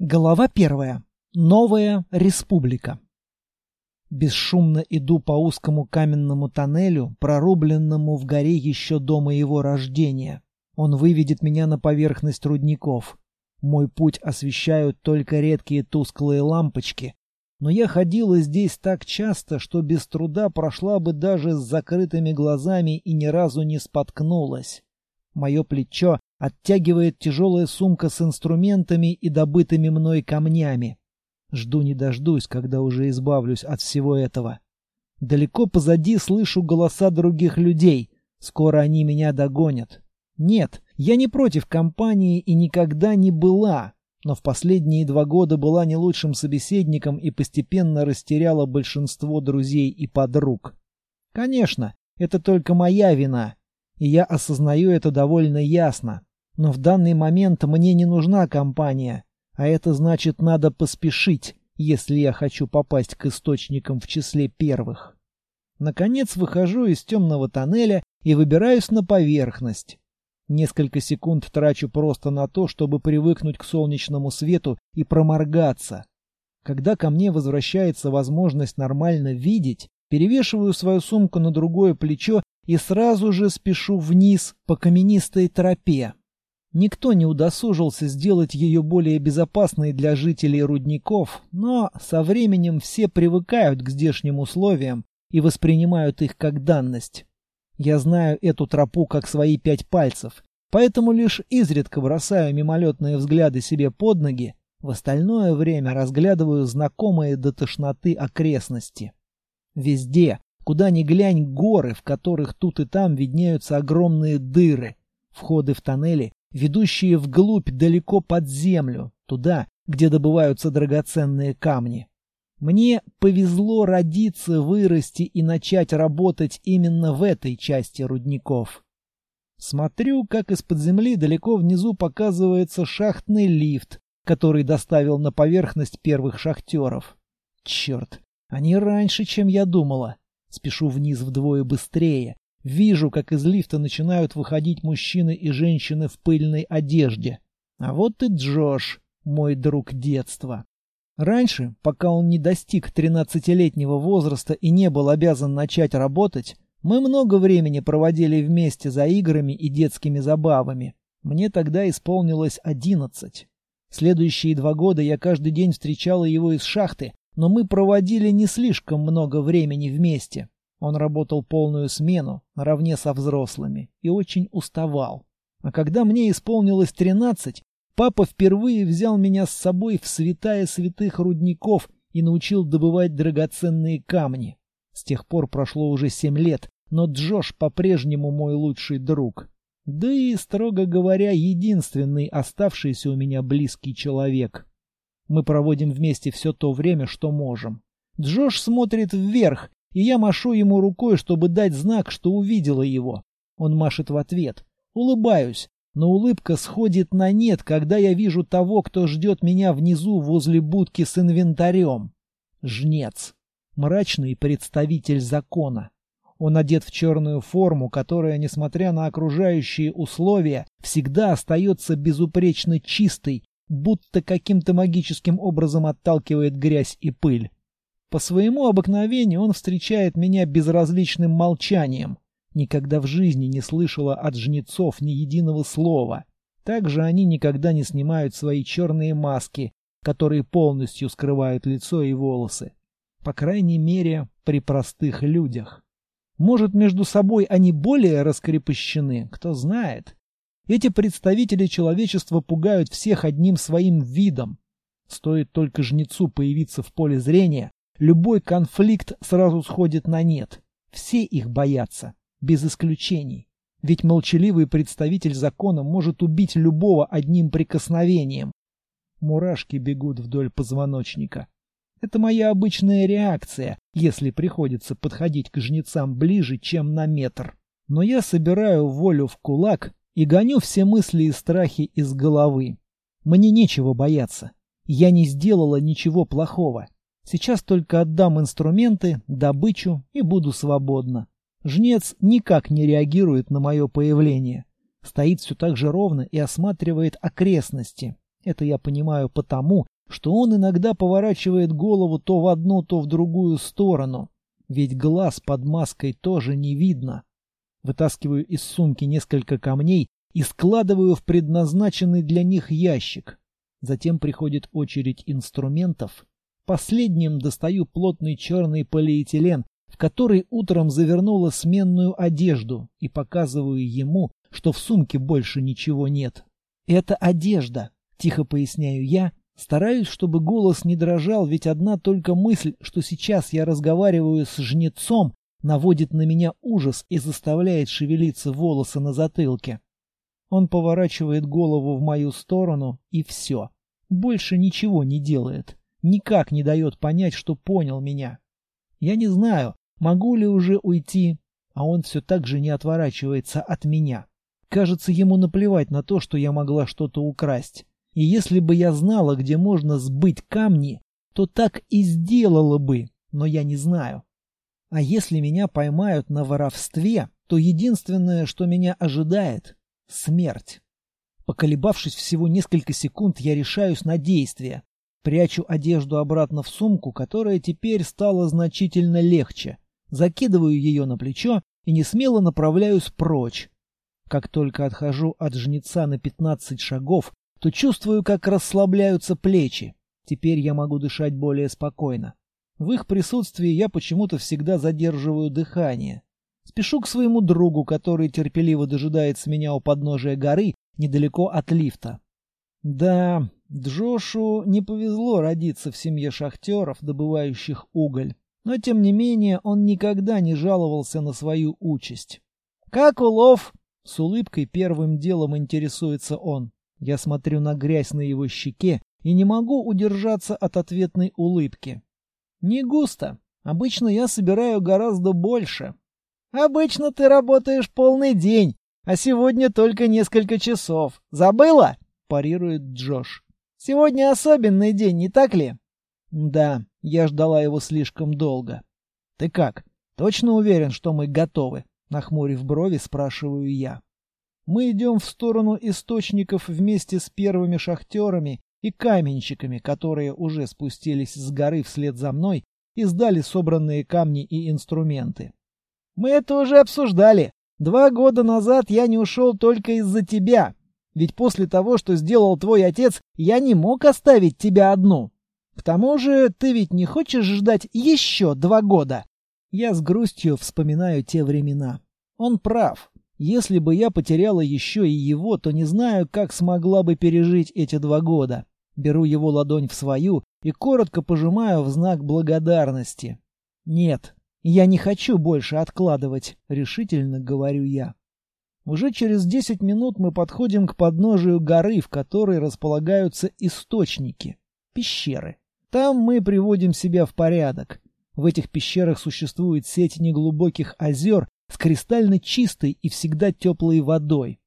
Глава первая. Новая республика. Бесшумно иду по узкому каменному тоннелю, прорубленному в горе еще до моего рождения. Он выведет меня на поверхность рудников. Мой путь освещают только редкие тусклые лампочки, но я ходила здесь так часто, что без труда прошла бы даже с закрытыми глазами и ни разу не споткнулась. Мое плечо оттягивает тяжелая сумка с инструментами и добытыми мной камнями. Жду не дождусь, когда уже избавлюсь от всего этого. Далеко позади слышу голоса других людей. Скоро они меня догонят. Нет, я не против компании и никогда не была, но в последние два года была не лучшим собеседником и постепенно растеряла большинство друзей и подруг. Конечно, это только моя вина, и я осознаю это довольно ясно. Но в данный момент мне не нужна компания, а это значит надо поспешить, если я хочу попасть к источникам в числе первых. Наконец выхожу из темного тоннеля и выбираюсь на поверхность. Несколько секунд трачу просто на то, чтобы привыкнуть к солнечному свету и проморгаться. Когда ко мне возвращается возможность нормально видеть, перевешиваю свою сумку на другое плечо и сразу же спешу вниз по каменистой тропе. Никто не удосужился сделать ее более безопасной для жителей рудников, но со временем все привыкают к здешним условиям и воспринимают их как данность. Я знаю эту тропу как свои пять пальцев, поэтому лишь изредка бросаю мимолетные взгляды себе под ноги, в остальное время разглядываю знакомые до тошноты окрестности. Везде, куда ни глянь, горы, в которых тут и там виднеются огромные дыры, входы в тоннели ведущие вглубь далеко под землю, туда, где добываются драгоценные камни. Мне повезло родиться, вырасти и начать работать именно в этой части рудников. Смотрю, как из-под земли далеко внизу показывается шахтный лифт, который доставил на поверхность первых шахтеров. Черт, они раньше, чем я думала. Спешу вниз вдвое быстрее, Вижу, как из лифта начинают выходить мужчины и женщины в пыльной одежде. А вот и Джош, мой друг детства. Раньше, пока он не достиг тринадцатилетнего возраста и не был обязан начать работать, мы много времени проводили вместе за играми и детскими забавами. Мне тогда исполнилось одиннадцать. Следующие два года я каждый день встречала его из шахты, но мы проводили не слишком много времени вместе. Он работал полную смену, наравне со взрослыми, и очень уставал. А когда мне исполнилось тринадцать, папа впервые взял меня с собой в святая святых рудников и научил добывать драгоценные камни. С тех пор прошло уже семь лет, но Джош по-прежнему мой лучший друг. Да и, строго говоря, единственный оставшийся у меня близкий человек. Мы проводим вместе все то время, что можем. Джош смотрит вверх, и я машу ему рукой, чтобы дать знак, что увидела его. Он машет в ответ. Улыбаюсь, но улыбка сходит на нет, когда я вижу того, кто ждет меня внизу возле будки с инвентарем. Жнец. Мрачный представитель закона. Он одет в черную форму, которая, несмотря на окружающие условия, всегда остается безупречно чистой, будто каким-то магическим образом отталкивает грязь и пыль. По своему обыкновению он встречает меня безразличным молчанием. Никогда в жизни не слышала от жнецов ни единого слова. Также они никогда не снимают свои черные маски, которые полностью скрывают лицо и волосы. По крайней мере, при простых людях. Может, между собой они более раскрепощены, кто знает. Эти представители человечества пугают всех одним своим видом. Стоит только жнецу появиться в поле зрения, Любой конфликт сразу сходит на нет. Все их боятся, без исключений. Ведь молчаливый представитель закона может убить любого одним прикосновением. Мурашки бегут вдоль позвоночника. Это моя обычная реакция, если приходится подходить к жнецам ближе, чем на метр. Но я собираю волю в кулак и гоню все мысли и страхи из головы. Мне нечего бояться. Я не сделала ничего плохого. Сейчас только отдам инструменты, добычу и буду свободна. Жнец никак не реагирует на мое появление. Стоит все так же ровно и осматривает окрестности. Это я понимаю потому, что он иногда поворачивает голову то в одну, то в другую сторону. Ведь глаз под маской тоже не видно. Вытаскиваю из сумки несколько камней и складываю в предназначенный для них ящик. Затем приходит очередь инструментов. Последним достаю плотный черный полиэтилен, в который утром завернула сменную одежду, и показываю ему, что в сумке больше ничего нет. «Это одежда», — тихо поясняю я, стараюсь, чтобы голос не дрожал, ведь одна только мысль, что сейчас я разговариваю с жнецом, наводит на меня ужас и заставляет шевелиться волосы на затылке. Он поворачивает голову в мою сторону, и все. Больше ничего не делает. Никак не дает понять, что понял меня. Я не знаю, могу ли уже уйти, а он все так же не отворачивается от меня. Кажется, ему наплевать на то, что я могла что-то украсть. И если бы я знала, где можно сбыть камни, то так и сделала бы, но я не знаю. А если меня поймают на воровстве, то единственное, что меня ожидает — смерть. Поколебавшись всего несколько секунд, я решаюсь на действие. Прячу одежду обратно в сумку, которая теперь стала значительно легче. Закидываю ее на плечо и несмело направляюсь прочь. Как только отхожу от жнеца на пятнадцать шагов, то чувствую, как расслабляются плечи. Теперь я могу дышать более спокойно. В их присутствии я почему-то всегда задерживаю дыхание. Спешу к своему другу, который терпеливо дожидается меня у подножия горы, недалеко от лифта. Да, Джошу не повезло родиться в семье шахтеров, добывающих уголь. Но, тем не менее, он никогда не жаловался на свою участь. «Как улов?» — с улыбкой первым делом интересуется он. Я смотрю на грязь на его щеке и не могу удержаться от ответной улыбки. Не густо. Обычно я собираю гораздо больше. Обычно ты работаешь полный день, а сегодня только несколько часов. Забыла? парирует Джош. Сегодня особенный день, не так ли? Да, я ждала его слишком долго. Ты как? Точно уверен, что мы готовы? Нахмурив брови, спрашиваю я. Мы идем в сторону источников вместе с первыми шахтерами и каменщиками, которые уже спустились с горы вслед за мной и сдали собранные камни и инструменты. Мы это уже обсуждали. Два года назад я не ушел только из-за тебя. Ведь после того, что сделал твой отец, я не мог оставить тебя одну. К тому же, ты ведь не хочешь ждать еще два года? Я с грустью вспоминаю те времена. Он прав. Если бы я потеряла еще и его, то не знаю, как смогла бы пережить эти два года. Беру его ладонь в свою и коротко пожимаю в знак благодарности. Нет, я не хочу больше откладывать, решительно говорю я. Уже через десять минут мы подходим к подножию горы, в которой располагаются источники, пещеры. Там мы приводим себя в порядок. В этих пещерах существует сеть неглубоких озер с кристально чистой и всегда теплой водой.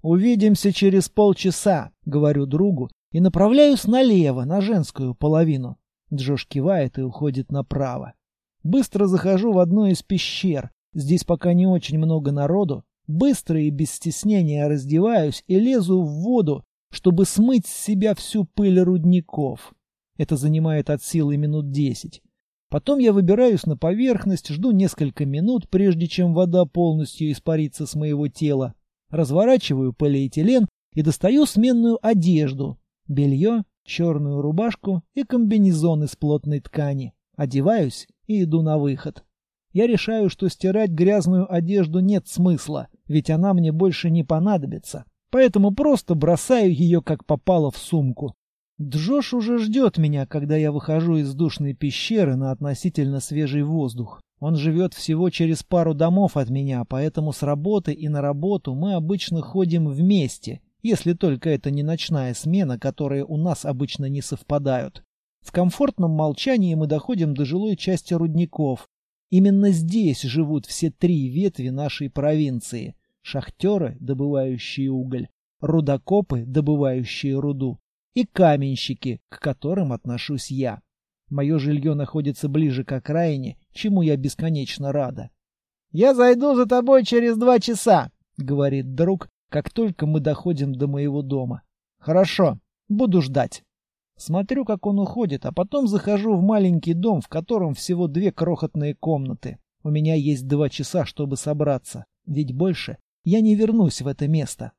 «Увидимся через полчаса», — говорю другу, и направляюсь налево, на женскую половину. Джош кивает и уходит направо. Быстро захожу в одну из пещер. Здесь пока не очень много народу. Быстро и без стеснения раздеваюсь и лезу в воду, чтобы смыть с себя всю пыль рудников. Это занимает от силы минут десять. Потом я выбираюсь на поверхность, жду несколько минут, прежде чем вода полностью испарится с моего тела. Разворачиваю полиэтилен и достаю сменную одежду, белье, черную рубашку и комбинезон из плотной ткани. Одеваюсь и иду на выход. Я решаю, что стирать грязную одежду нет смысла, ведь она мне больше не понадобится. Поэтому просто бросаю ее как попало в сумку. Джош уже ждет меня, когда я выхожу из душной пещеры на относительно свежий воздух. Он живет всего через пару домов от меня, поэтому с работы и на работу мы обычно ходим вместе, если только это не ночная смена, которые у нас обычно не совпадают. В комфортном молчании мы доходим до жилой части рудников. Именно здесь живут все три ветви нашей провинции. Шахтеры, добывающие уголь, рудокопы, добывающие руду, и каменщики, к которым отношусь я. Мое жилье находится ближе к окраине, чему я бесконечно рада. «Я зайду за тобой через два часа», — говорит друг, как только мы доходим до моего дома. Хорошо. Буду ждать. Смотрю, как он уходит, а потом захожу в маленький дом, в котором всего две крохотные комнаты. У меня есть два часа, чтобы собраться, ведь больше я не вернусь в это место.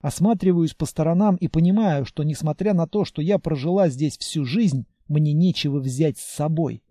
Осматриваюсь по сторонам и понимаю, что, несмотря на то, что я прожила здесь всю жизнь, мне нечего взять с собой.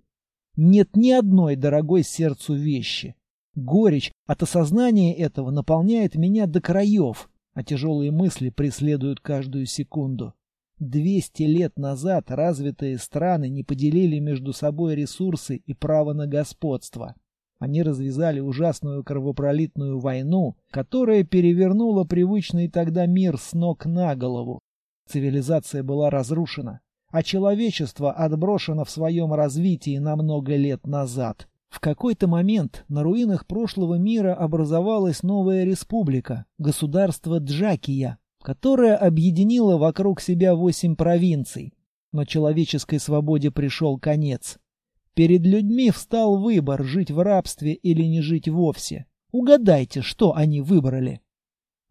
Нет ни одной дорогой сердцу вещи. Горечь от осознания этого наполняет меня до краев, а тяжелые мысли преследуют каждую секунду. Двести лет назад развитые страны не поделили между собой ресурсы и право на господство. Они развязали ужасную кровопролитную войну, которая перевернула привычный тогда мир с ног на голову. Цивилизация была разрушена, а человечество отброшено в своем развитии на много лет назад. В какой-то момент на руинах прошлого мира образовалась новая республика, государство Джакия, которое объединило вокруг себя восемь провинций. Но человеческой свободе пришел конец. Перед людьми встал выбор, жить в рабстве или не жить вовсе. Угадайте, что они выбрали.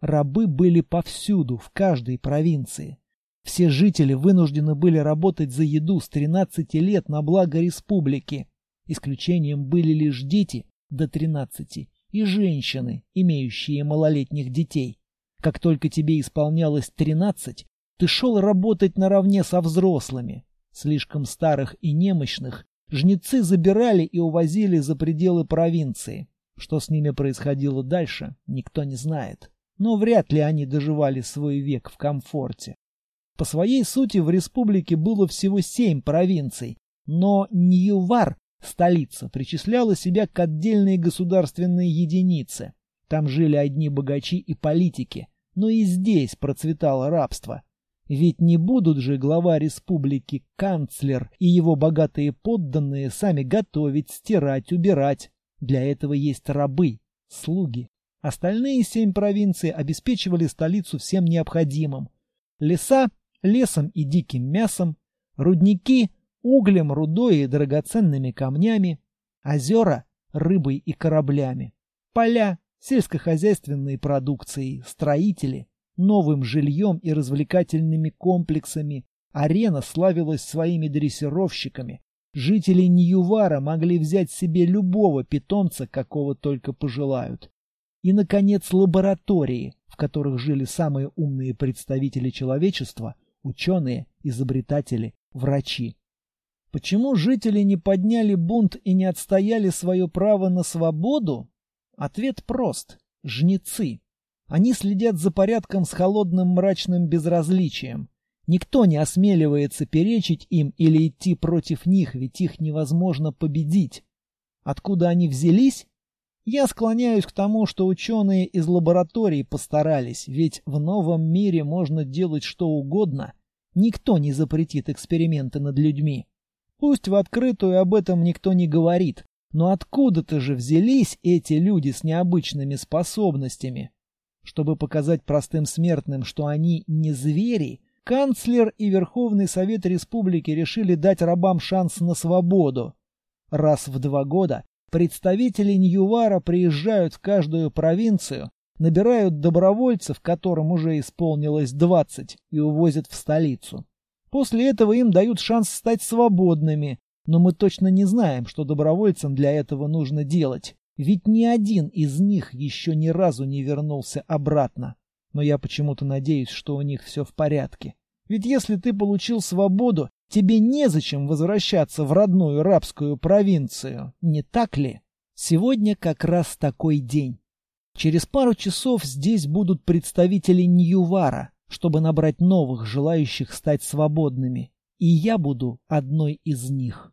Рабы были повсюду, в каждой провинции. Все жители вынуждены были работать за еду с 13 лет на благо республики. Исключением были лишь дети до 13 и женщины, имеющие малолетних детей. Как только тебе исполнялось 13, ты шел работать наравне со взрослыми. Слишком старых и немощных жнецы забирали и увозили за пределы провинции. Что с ними происходило дальше, никто не знает. Но вряд ли они доживали свой век в комфорте. По своей сути в республике было всего семь провинций, но Ньювар Столица причисляла себя к отдельной государственной единице. Там жили одни богачи и политики, но и здесь процветало рабство. Ведь не будут же глава республики, канцлер и его богатые подданные сами готовить, стирать, убирать. Для этого есть рабы, слуги. Остальные семь провинций обеспечивали столицу всем необходимым. Леса – лесом и диким мясом, рудники углем, рудой и драгоценными камнями, озера — рыбой и кораблями, поля — сельскохозяйственной продукцией, строители — новым жильем и развлекательными комплексами, арена славилась своими дрессировщиками, жители Ньювара могли взять себе любого питомца, какого только пожелают. И, наконец, лаборатории, в которых жили самые умные представители человечества, ученые, изобретатели, врачи. Почему жители не подняли бунт и не отстояли свое право на свободу? Ответ прост. Жнецы. Они следят за порядком с холодным мрачным безразличием. Никто не осмеливается перечить им или идти против них, ведь их невозможно победить. Откуда они взялись? Я склоняюсь к тому, что ученые из лабораторий постарались, ведь в новом мире можно делать что угодно. Никто не запретит эксперименты над людьми. Пусть в открытую об этом никто не говорит, но откуда-то же взялись эти люди с необычными способностями? Чтобы показать простым смертным, что они не звери, канцлер и Верховный Совет Республики решили дать рабам шанс на свободу. Раз в два года представители Ньювара приезжают в каждую провинцию, набирают добровольцев, которым уже исполнилось двадцать, и увозят в столицу. После этого им дают шанс стать свободными, но мы точно не знаем, что добровольцам для этого нужно делать. Ведь ни один из них еще ни разу не вернулся обратно. Но я почему-то надеюсь, что у них все в порядке. Ведь если ты получил свободу, тебе незачем возвращаться в родную рабскую провинцию, не так ли? Сегодня как раз такой день. Через пару часов здесь будут представители Ньювара, чтобы набрать новых, желающих стать свободными, и я буду одной из них.